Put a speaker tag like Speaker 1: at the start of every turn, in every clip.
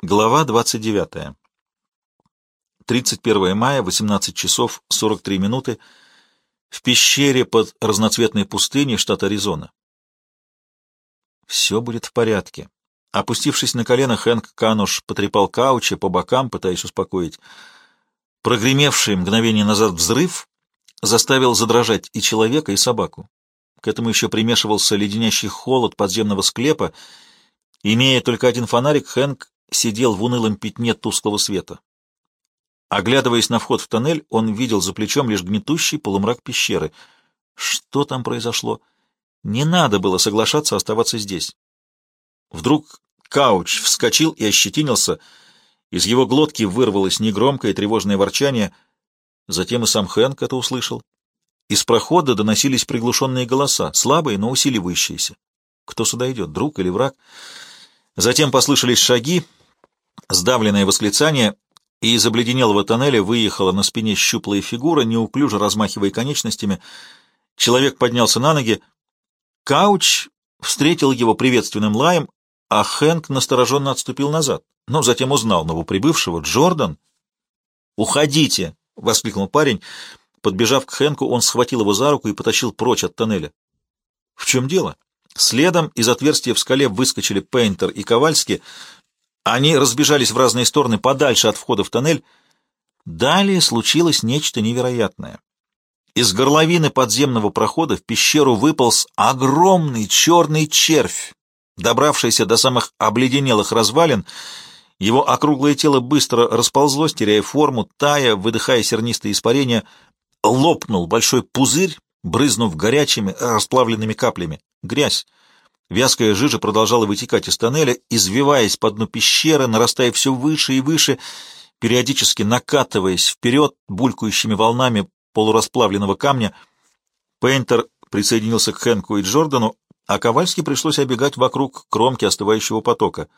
Speaker 1: Глава 29. 31 мая, 18 часов 43 минуты, в пещере под разноцветной пустыней, штат Аризона. Все будет в порядке. Опустившись на колено, Хэнк Кануш потрепал Кауча по бокам, пытаясь успокоить. Прогремевший мгновение назад взрыв заставил задрожать и человека, и собаку. К этому еще примешивался леденящий холод подземного склепа. Имея только один фонарик, Хэнк сидел в унылом пятне тусклого света. Оглядываясь на вход в тоннель, он видел за плечом лишь гнетущий полумрак пещеры. Что там произошло? Не надо было соглашаться оставаться здесь. Вдруг Кауч вскочил и ощетинился. Из его глотки вырвалось негромкое тревожное ворчание. Затем и сам Хэнк это услышал. Из прохода доносились приглушенные голоса, слабые, но усиливающиеся. Кто сюда идет, друг или враг? Затем послышались шаги, Сдавленное восклицание, и из обледенелого тоннеля выехала на спине щуплая фигура, неуклюже размахивая конечностями. Человек поднялся на ноги. Кауч встретил его приветственным лаем, а Хэнк настороженно отступил назад, но затем узнал новоприбывшего. «Джордан?» «Уходите!» — воскликнул парень. Подбежав к Хэнку, он схватил его за руку и потащил прочь от тоннеля. «В чем дело?» Следом из отверстия в скале выскочили Пейнтер и Ковальский, они разбежались в разные стороны подальше от входа в тоннель. Далее случилось нечто невероятное. Из горловины подземного прохода в пещеру выполз огромный черный червь, добравшийся до самых обледенелых развалин. Его округлое тело быстро расползлось, теряя форму, тая, выдыхая сернистые испарения, лопнул большой пузырь, брызнув горячими, расплавленными каплями. Грязь. Вязкая жижа продолжала вытекать из тоннеля, извиваясь по дну пещеры, нарастая все выше и выше, периодически накатываясь вперед булькающими волнами полурасплавленного камня. Пейнтер присоединился к Хэнку и Джордану, а Ковальски пришлось обегать вокруг кромки остывающего потока.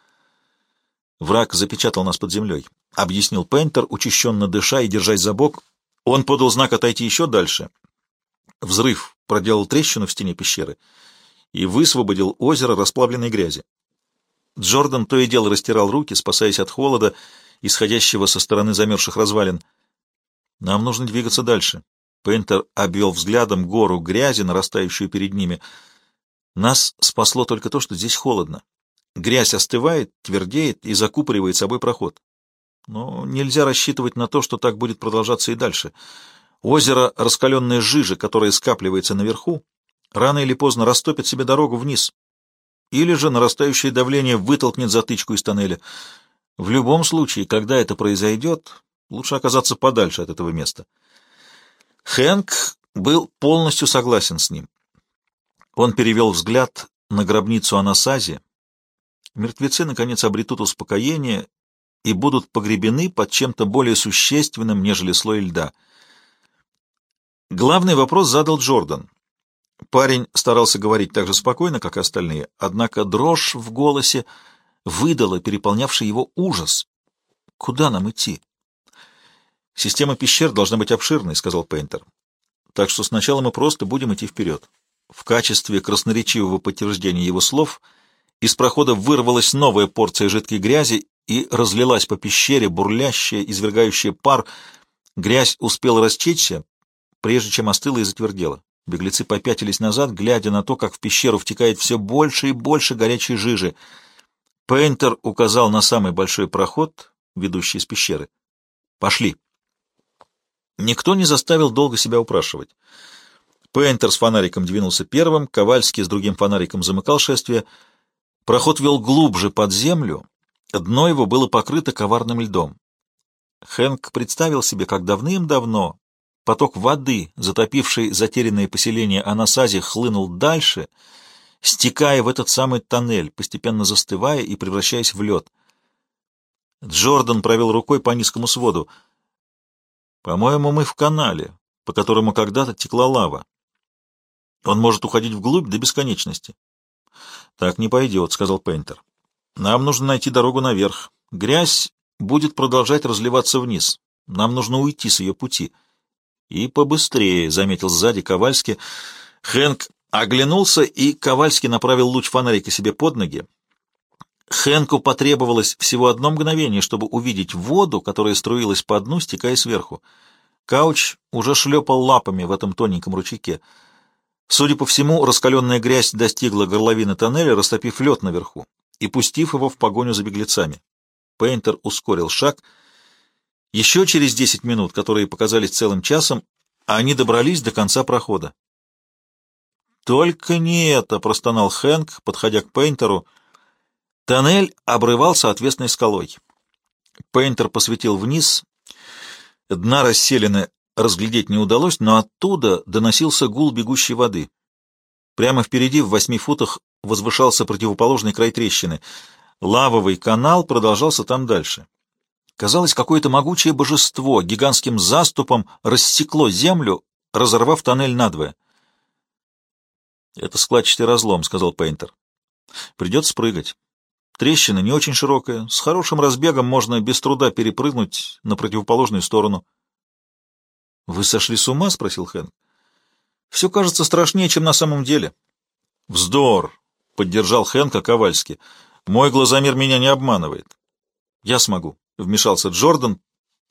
Speaker 1: «Враг запечатал нас под землей», — объяснил Пейнтер, учащенно дыша и держась за бок. Он подал знак отойти еще дальше. Взрыв проделал трещину в стене пещеры — и высвободил озеро расплавленной грязи. Джордан то и дело растирал руки, спасаясь от холода, исходящего со стороны замерзших развалин. «Нам нужно двигаться дальше». Пейнтер обвел взглядом гору грязи, нарастающую перед ними. «Нас спасло только то, что здесь холодно. Грязь остывает, твердеет и закупоривает собой проход. Но нельзя рассчитывать на то, что так будет продолжаться и дальше. Озеро раскаленной жижи, которое скапливается наверху, рано или поздно растопит себе дорогу вниз. Или же нарастающее давление вытолкнет затычку из тоннеля. В любом случае, когда это произойдет, лучше оказаться подальше от этого места. Хэнк был полностью согласен с ним. Он перевел взгляд на гробницу Анасази. Мертвецы, наконец, обретут успокоение и будут погребены под чем-то более существенным, нежели слой льда. Главный вопрос задал Джордан. Парень старался говорить так же спокойно, как и остальные, однако дрожь в голосе выдала переполнявший его ужас. «Куда нам идти?» «Система пещер должна быть обширной», — сказал Пейнтер. «Так что сначала мы просто будем идти вперед». В качестве красноречивого подтверждения его слов из прохода вырвалась новая порция жидкой грязи и разлилась по пещере, бурлящая, извергающая пар. Грязь успела расчечься, прежде чем остыла и затвердела. Беглецы попятились назад, глядя на то, как в пещеру втекает все больше и больше горячей жижи. Пейнтер указал на самый большой проход, ведущий из пещеры. «Пошли». Никто не заставил долго себя упрашивать. Пейнтер с фонариком двинулся первым, Ковальский с другим фонариком замыкал шествие. Проход вел глубже под землю, дно его было покрыто коварным льдом. Хэнк представил себе, как давным-давно Поток воды, затопивший затерянное поселение Анасази, хлынул дальше, стекая в этот самый тоннель, постепенно застывая и превращаясь в лед. Джордан провел рукой по низкому своду. «По-моему, мы в канале, по которому когда-то текла лава. Он может уходить вглубь до бесконечности». «Так не пойдет», — сказал Пейнтер. «Нам нужно найти дорогу наверх. Грязь будет продолжать разливаться вниз. Нам нужно уйти с ее пути». «И побыстрее», — заметил сзади Ковальский. Хэнк оглянулся, и Ковальский направил луч фонарика себе под ноги. Хэнку потребовалось всего одно мгновение, чтобы увидеть воду, которая струилась по дну, стекая сверху. Кауч уже шлепал лапами в этом тоненьком ручейке. Судя по всему, раскаленная грязь достигла горловины тоннеля, растопив лед наверху и пустив его в погоню за беглецами. Пейнтер ускорил шаг. Еще через десять минут, которые показались целым часом, они добрались до конца прохода. «Только не это!» — простонал Хэнк, подходя к Пейнтеру. Тоннель обрывался отвесной скалой. Пейнтер посветил вниз. Дна расселены разглядеть не удалось, но оттуда доносился гул бегущей воды. Прямо впереди, в восьми футах, возвышался противоположный край трещины. Лавовый канал продолжался там дальше. Казалось, какое-то могучее божество гигантским заступом рассекло землю, разорвав тоннель надвое. «Это складчатый разлом», — сказал Пейнтер. «Придется спрыгать. Трещина не очень широкая, с хорошим разбегом можно без труда перепрыгнуть на противоположную сторону». «Вы сошли с ума?» — спросил Хэн. «Все кажется страшнее, чем на самом деле». «Вздор!» — поддержал Хэнка Ковальски. «Мой глазомер меня не обманывает». «Я смогу», — вмешался Джордан,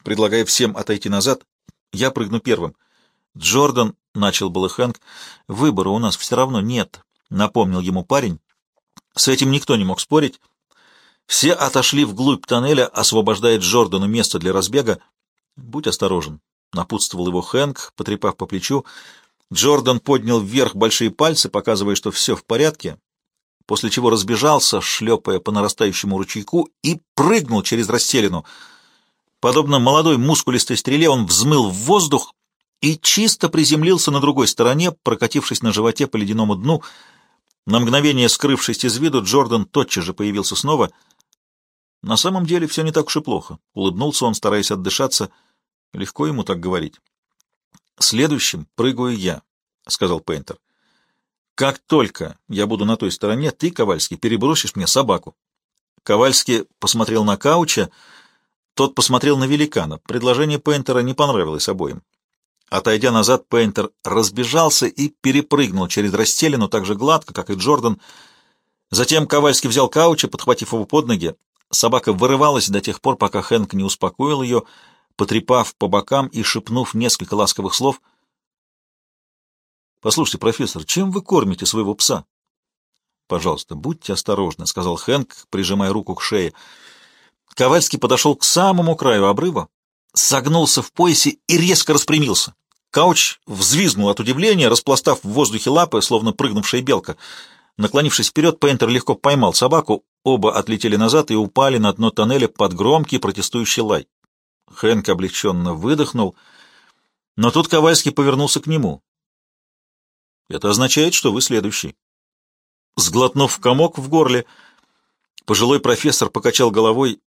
Speaker 1: предлагая всем отойти назад. «Я прыгну первым». «Джордан», — начал было Хэнк, — «выбора у нас все равно нет», — напомнил ему парень. С этим никто не мог спорить. Все отошли вглубь тоннеля, освобождая Джордану место для разбега. «Будь осторожен», — напутствовал его Хэнк, потрепав по плечу. Джордан поднял вверх большие пальцы, показывая, что все в порядке, после чего разбежался, шлепая по нарастающему ручейку, и прыгнул через расселину. Подобно молодой мускулистой стреле он взмыл в воздух и чисто приземлился на другой стороне, прокатившись на животе по ледяному дну. На мгновение скрывшись из виду, Джордан тотчас же появился снова. На самом деле все не так уж и плохо. Улыбнулся он, стараясь отдышаться. Легко ему так говорить. «Следующим прыгаю я», — сказал Пейнтер. «Как только я буду на той стороне, ты, Ковальский, перебросишь мне собаку». Ковальский посмотрел на Кауча, тот посмотрел на великана. Предложение Пейнтера не понравилось обоим. Отойдя назад, Пейнтер разбежался и перепрыгнул через расстелену так же гладко, как и Джордан. Затем Ковальский взял Кауча, подхватив его под ноги. Собака вырывалась до тех пор, пока Хэнк не успокоил ее, потрепав по бокам и шепнув несколько ласковых слов. «Послушайте, профессор, чем вы кормите своего пса?» «Пожалуйста, будьте осторожны», — сказал Хэнк, прижимая руку к шее. Ковальский подошел к самому краю обрыва, согнулся в поясе и резко распрямился. Кауч взвизгнул от удивления, распластав в воздухе лапы, словно прыгнувшая белка. Наклонившись вперед, Пейнтер легко поймал собаку, оба отлетели назад и упали на дно тоннеля под громкий протестующий лай. Хэнк облегченно выдохнул, но тут Ковальский повернулся к нему. «Это означает, что вы следующий». Сглотнув комок в горле, пожилой профессор покачал головой.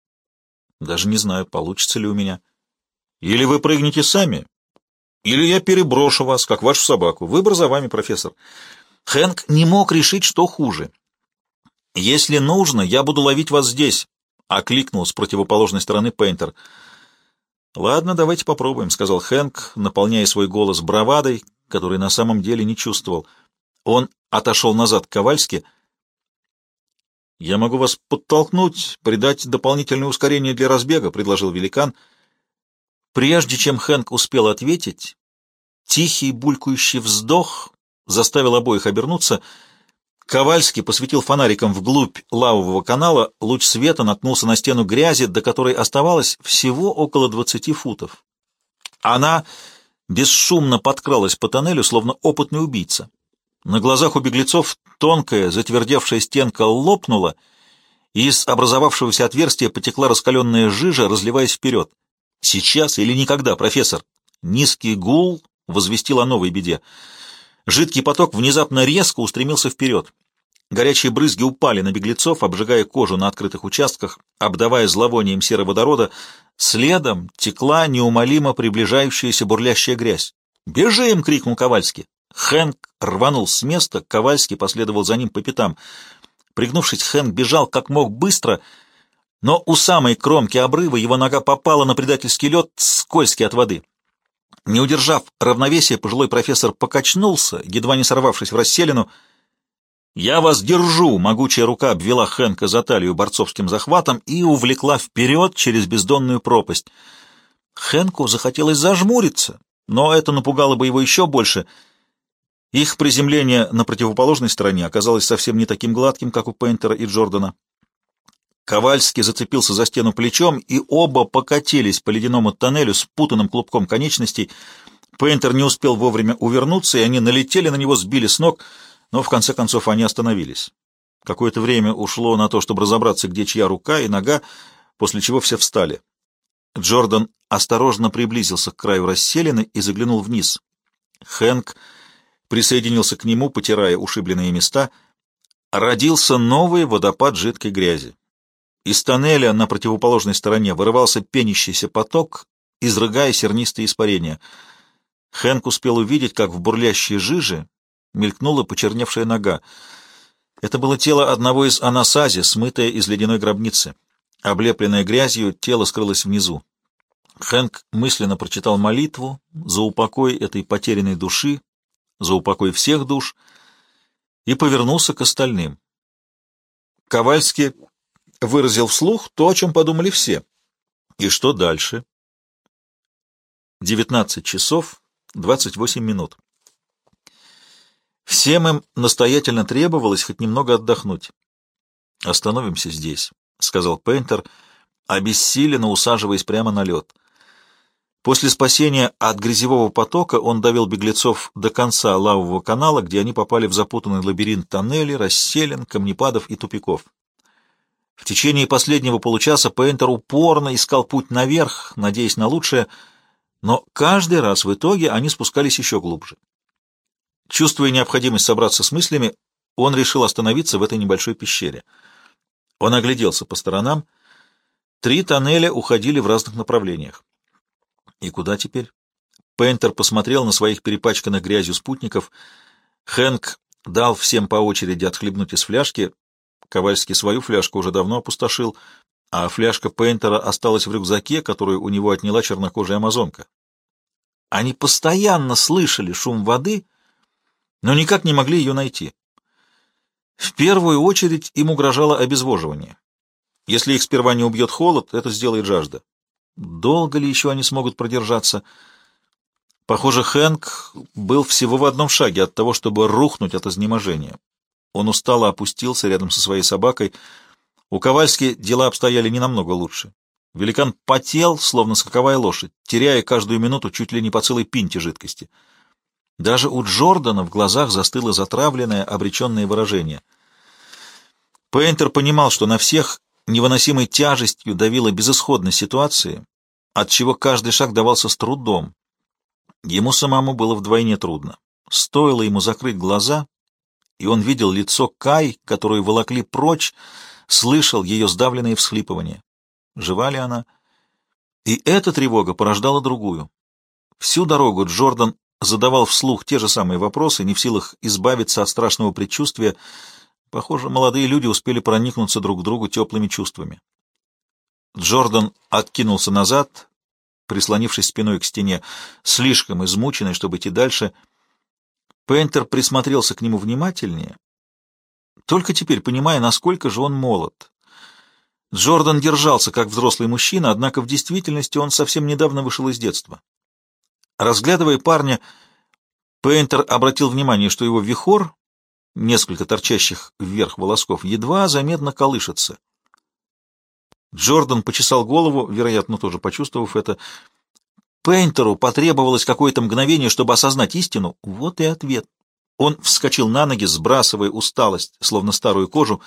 Speaker 1: «Даже не знаю, получится ли у меня». Или вы прыгнете сами, или я переброшу вас, как вашу собаку. Выбор за вами, профессор. Хэнк не мог решить, что хуже. «Если нужно, я буду ловить вас здесь», — окликнул с противоположной стороны Пейнтер. «Ладно, давайте попробуем», — сказал Хэнк, наполняя свой голос бравадой, который на самом деле не чувствовал. Он отошел назад к Ковальски. «Я могу вас подтолкнуть, придать дополнительное ускорение для разбега», — предложил великан. Прежде чем Хэнк успел ответить, тихий булькающий вздох заставил обоих обернуться. Ковальский посветил фонариком вглубь лавового канала, луч света наткнулся на стену грязи, до которой оставалось всего около двадцати футов. Она бесшумно подкралась по тоннелю, словно опытный убийца. На глазах у беглецов тонкая, затвердевшая стенка лопнула, и из образовавшегося отверстия потекла раскаленная жижа, разливаясь вперед. Сейчас или никогда, профессор. Низкий гул возвестил о новой беде. Жидкий поток внезапно резко устремился вперед. Горячие брызги упали на беглецов, обжигая кожу на открытых участках, обдавая зловонием сероводорода. Следом текла неумолимо приближающаяся бурлящая грязь. «Бежим!» — крикнул Ковальский. Хэнк рванул с места, Ковальский последовал за ним по пятам. Пригнувшись, Хэнк бежал как мог быстро — но у самой кромки обрыва его нога попала на предательский лед, скользкий от воды. Не удержав равновесия, пожилой профессор покачнулся, едва не сорвавшись в расселину. «Я вас держу!» — могучая рука обвела Хэнка за талию борцовским захватом и увлекла вперед через бездонную пропасть. Хэнку захотелось зажмуриться, но это напугало бы его еще больше. Их приземление на противоположной стороне оказалось совсем не таким гладким, как у Пейнтера и Джордана. Ковальский зацепился за стену плечом, и оба покатились по ледяному тоннелю с путанным клубком конечностей. Пейнтер не успел вовремя увернуться, и они налетели на него, сбили с ног — но в конце концов они остановились. Какое-то время ушло на то, чтобы разобраться, где чья рука и нога, после чего все встали. Джордан осторожно приблизился к краю расселины и заглянул вниз. Хэнк присоединился к нему, потирая ушибленные места. Родился новый водопад жидкой грязи. Из тоннеля на противоположной стороне вырывался пенящийся поток, изрыгая сернистые испарения. Хэнк успел увидеть, как в бурлящей жиже мелькнула почерневшая нога. Это было тело одного из анасази, смытое из ледяной гробницы. Облепленное грязью, тело скрылось внизу. Хэнк мысленно прочитал молитву за упокой этой потерянной души, за упокой всех душ, и повернулся к остальным. Ковальский выразил вслух то, о чем подумали все. И что дальше? 19 часов 28 минут. Всем им настоятельно требовалось хоть немного отдохнуть. «Остановимся здесь», — сказал Пейнтер, обессиленно усаживаясь прямо на лед. После спасения от грязевого потока он довел беглецов до конца лавового канала, где они попали в запутанный лабиринт тоннелей, расселен, камнепадов и тупиков. В течение последнего получаса Пейнтер упорно искал путь наверх, надеясь на лучшее, но каждый раз в итоге они спускались еще глубже. Чувствуя необходимость собраться с мыслями, он решил остановиться в этой небольшой пещере. Он огляделся по сторонам. Три тоннеля уходили в разных направлениях. И куда теперь? Пейнтер посмотрел на своих перепачканных грязью спутников. Хэнк дал всем по очереди отхлебнуть из фляжки. Ковальский свою фляжку уже давно опустошил, а фляжка Пейнтера осталась в рюкзаке, которую у него отняла чернокожая амазонка. Они постоянно слышали шум воды — но никак не могли ее найти. В первую очередь им угрожало обезвоживание. Если их сперва не убьет холод, это сделает жажда. Долго ли еще они смогут продержаться? Похоже, Хэнк был всего в одном шаге от того, чтобы рухнуть от изнеможения. Он устало опустился рядом со своей собакой. У Ковальски дела обстояли не намного лучше. Великан потел, словно скаковая лошадь, теряя каждую минуту чуть ли не по целой пинте жидкости. Даже у Джордана в глазах застыло затравленное, обреченное выражение. Пейнтер понимал, что на всех невыносимой тяжестью давила безысходность ситуации, от чего каждый шаг давался с трудом. Ему самому было вдвойне трудно. Стоило ему закрыть глаза, и он видел лицо Кай, которую волокли прочь, слышал ее сдавленные всхлипывания. Жива ли она? И эта тревога порождала другую. Всю дорогу Джордан задавал вслух те же самые вопросы, не в силах избавиться от страшного предчувствия. Похоже, молодые люди успели проникнуться друг к другу теплыми чувствами. Джордан откинулся назад, прислонившись спиной к стене, слишком измученный, чтобы идти дальше. Пейнтер присмотрелся к нему внимательнее, только теперь понимая, насколько же он молод. Джордан держался как взрослый мужчина, однако в действительности он совсем недавно вышел из детства. Разглядывая парня, Пейнтер обратил внимание, что его вихор, несколько торчащих вверх волосков, едва заметно колышется. Джордан почесал голову, вероятно, тоже почувствовав это. Пейнтеру потребовалось какое-то мгновение, чтобы осознать истину. Вот и ответ. Он вскочил на ноги, сбрасывая усталость, словно старую кожу.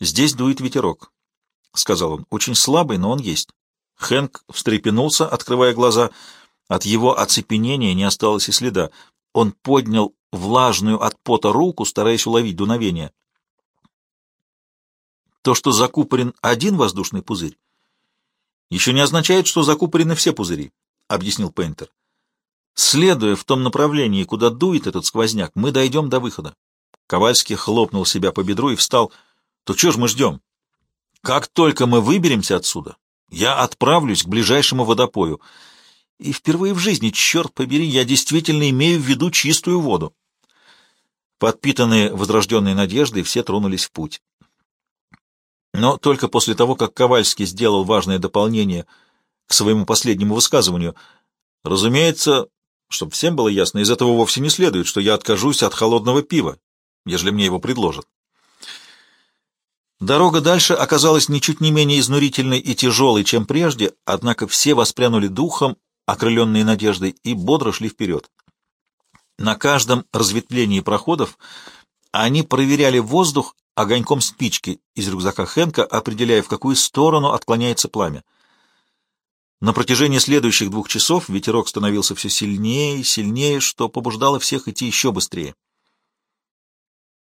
Speaker 1: «Здесь дует ветерок», — сказал он. «Очень слабый, но он есть». Хэнк встрепенулся, открывая глаза — от его оцепенения не осталось и следа. Он поднял влажную от пота руку, стараясь уловить дуновение. То, что закупорен один воздушный пузырь, еще не означает, что закупорены все пузыри, — объяснил Пейнтер. Следуя в том направлении, куда дует этот сквозняк, мы дойдем до выхода. Ковальский хлопнул себя по бедру и встал. То что ж мы ждем? Как только мы выберемся отсюда, я отправлюсь к ближайшему водопою — и впервые в жизни, черт побери, я действительно имею в виду чистую воду. Подпитанные возрожденной надеждой, все тронулись в путь. Но только после того, как Ковальский сделал важное дополнение к своему последнему высказыванию, разумеется, чтобы всем было ясно, из этого вовсе не следует, что я откажусь от холодного пива, ежели мне его предложат. Дорога дальше оказалась ничуть не менее изнурительной и тяжелой, чем прежде, однако все воспрянули духом, окрыленные надеждой, и бодро шли вперед. На каждом разветвлении проходов они проверяли воздух огоньком спички из рюкзака Хенка, определяя, в какую сторону отклоняется пламя. На протяжении следующих двух часов ветерок становился все сильнее и сильнее, что побуждало всех идти еще быстрее.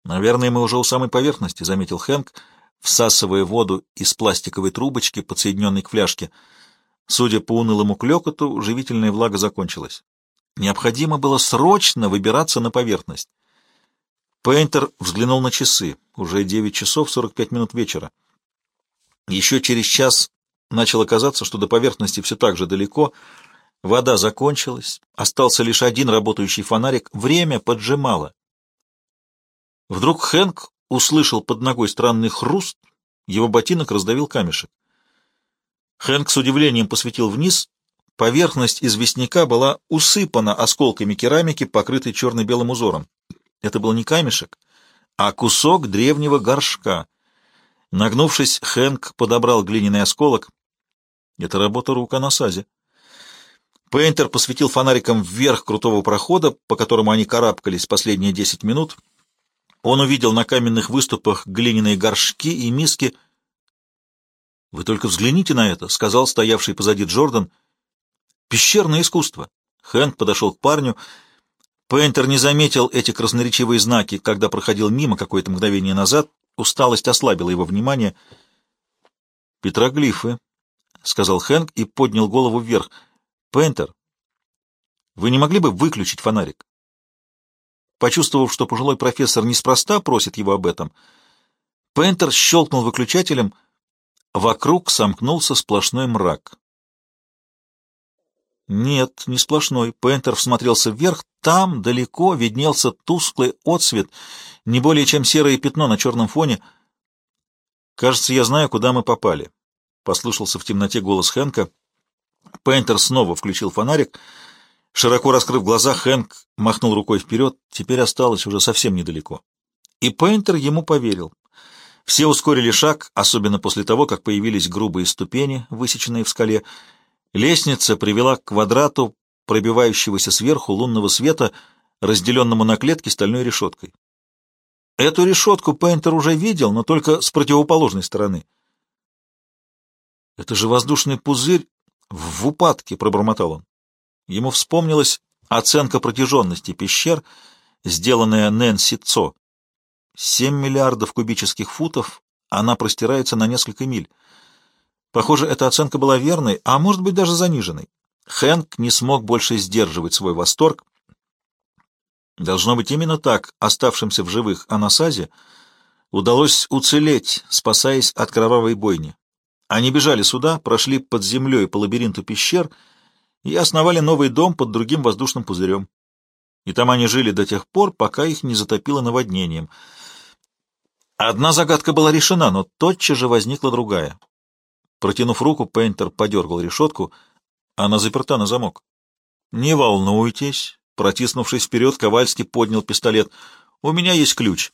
Speaker 1: «Наверное, мы уже у самой поверхности», — заметил Хэнк, всасывая воду из пластиковой трубочки, подсоединенной к фляжке. Судя по унылому клекоту, живительная влага закончилась. Необходимо было срочно выбираться на поверхность. Пейнтер взглянул на часы. Уже 9 часов 45 минут вечера. Еще через час начало казаться, что до поверхности все так же далеко. Вода закончилась, остался лишь один работающий фонарик. Время поджимало. Вдруг Хэнк услышал под ногой странный хруст, его ботинок раздавил камешек. Хэнк с удивлением посветил вниз Поверхность известняка была усыпана осколками керамики, покрытой черно-белым узором. Это был не камешек, а кусок древнего горшка. Нагнувшись, Хэнк подобрал глиняный осколок. Это работа рук Анасази. Пейнтер посветил фонариком вверх крутого прохода, по которому они карабкались последние десять минут. Он увидел на каменных выступах глиняные горшки и миски. «Вы только взгляните на это», — сказал стоявший позади Джордан — Пещерное искусство. Хэнк подошел к парню. Пейнтер не заметил эти красноречивые знаки, когда проходил мимо какое-то мгновение назад. Усталость ослабила его внимание. «Петроглифы», — сказал Хэнк и поднял голову вверх. «Пейнтер, вы не могли бы выключить фонарик?» Почувствовав, что пожилой профессор неспроста просит его об этом, Пейнтер щелкнул выключателем. Вокруг сомкнулся сплошной мрак. Нет, не сплошной. Пентер всмотрелся вверх. Там, далеко, виднелся тусклый отсвет, не более чем серое пятно на черном фоне. «Кажется, я знаю, куда мы попали», — послышался в темноте голос Хэнка. Пентер снова включил фонарик. Широко раскрыв глаза, Хэнк махнул рукой вперед. Теперь осталось уже совсем недалеко. И Пейнтер ему поверил. Все ускорили шаг, особенно после того, как появились грубые ступени, высеченные в скале, — Лестница привела к квадрату пробивающегося сверху лунного света, разделенному на клетки стальной решеткой. Эту решетку Пейнтер уже видел, но только с противоположной стороны. «Это же воздушный пузырь в упадке», — пробормотал он. Ему вспомнилась оценка протяженности пещер, сделанная Нэнси Цо. Семь миллиардов кубических футов, она простирается на несколько миль. Похоже, эта оценка была верной, а может быть даже заниженной. Хэнк не смог больше сдерживать свой восторг. Должно быть именно так оставшимся в живых Анасазе удалось уцелеть, спасаясь от кровавой бойни. Они бежали сюда, прошли под землей по лабиринту пещер и основали новый дом под другим воздушным пузырем. И там они жили до тех пор, пока их не затопило наводнением. Одна загадка была решена, но тотчас же возникла другая. Протянув руку, Пейнтер подергал решетку. Она заперта на замок. «Не волнуйтесь». Протиснувшись вперед, Ковальский поднял пистолет. «У меня есть ключ».